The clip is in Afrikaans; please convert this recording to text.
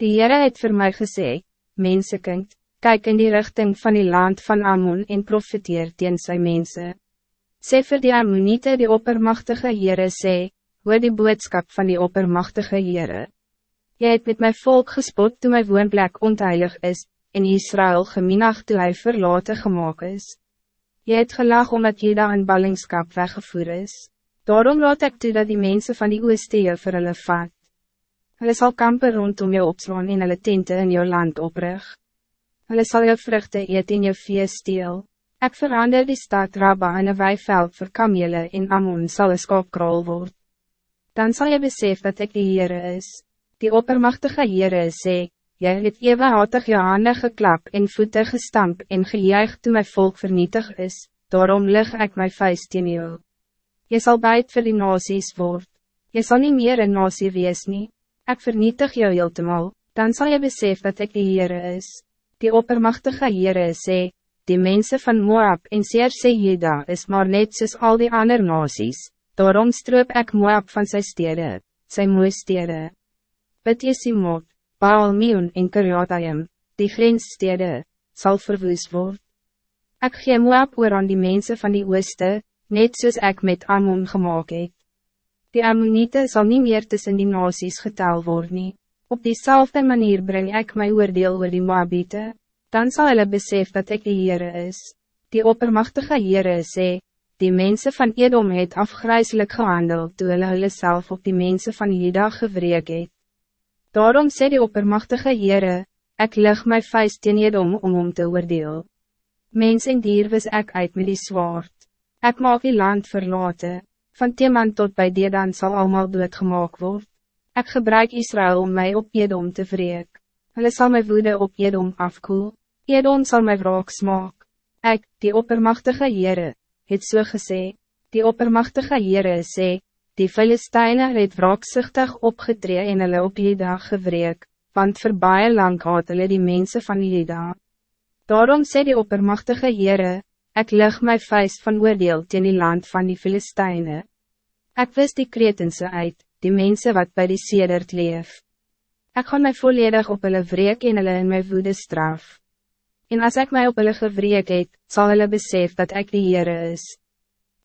Die Heere het voor mij gesê, Mensekind, kijk in die richting van die land van Ammon en profiteer teen sy mense. Sê vir die Ammonite die oppermachtige Heere sê, hoor die boodskap van die oppermachtige Heere. Jy het met my volk gespot toen my woonplek ontheilig is, en Israël geminag toe hy verlaten gemaakt is. Jy het gelag omdat jy daar in ballingskap weggevoer is. Daarom laat ik toe dat die mensen van die ooste jou vir hulle vat. Hulle sal kampen rondom jou opslaan en hulle tente in jou land oprig. Hulle sal jou vruchten eet en jou vee steel. Ek verander die stad Rabba in een weiveld vir kamele en Ammon sal een skaapkraal word. Dan zal je besef dat ik die Heere is. Die oppermachtige Heere sê, jy het ewe hatig jou hande geklap en voete gestamp en gejuig toe my volk vernietig is, daarom lig ek my vuist teen jou. Jy sal buit vir die nasies word. Jy sal nie meer een nasie wees nie. Ik vernietig jou heeltemal, dan zal je besef dat ik de Heere is. Die oppermachtige Heere sê, die mensen van Moab en Seer sê Jeda is maar net soos al die andere nasies, daarom stroop ik Moab van zijn stede, sy mooie stede. Bid Jesimot, Baal Meon en Kiriatayim, die grensstede, zal verwoes word. Ik gee Moab oor aan die mensen van die ooste, net soos ek met Ammon gemaakt het. Die Ammonite zal niet meer tussen die nasies getel worden. Op diezelfde manier breng ik mijn oordeel oor die Moabite. Dan zal hulle besef dat ik de Heere is. Die oppermachtige Heere sê, die mensen van Edom het afgrijzelijk gehandeld toe hulle hulle self op die mensen van Jeda gewreek het. Daarom sê die oppermachtige Heere, ik leg my vuist teen Edom om om te oordeel. Mens en dier was ek uit met die zwaard. Ik maak die land verlaten. Van Teman tot bij Dedan zal allemaal doodgemaak worden. Ik gebruik Israël om mij op Edom te wreek. Hulle zal mijn woede op Edom afkoel. Edom zal mij wraak smaak. Ik, die oppermachtige Heere, het so gesê. Die oppermachtige Heere sê, die Filisteine het wraakzichtig opgetree en hulle op Jeda gewreek, want vir baie lang haat hulle die mensen van Jeda. Daarom sê die oppermachtige Heere, Ik leg mijn vuist van oordeel teen die land van die Filistijnen. Ik wist die kretense uit, die mensen wat bij die sedert leef. Ik ga mij volledig op hulle wreek en hulle in my woede straf. En als ik mij op hulle gewreek het, zal hulle besef dat ik de Heere is.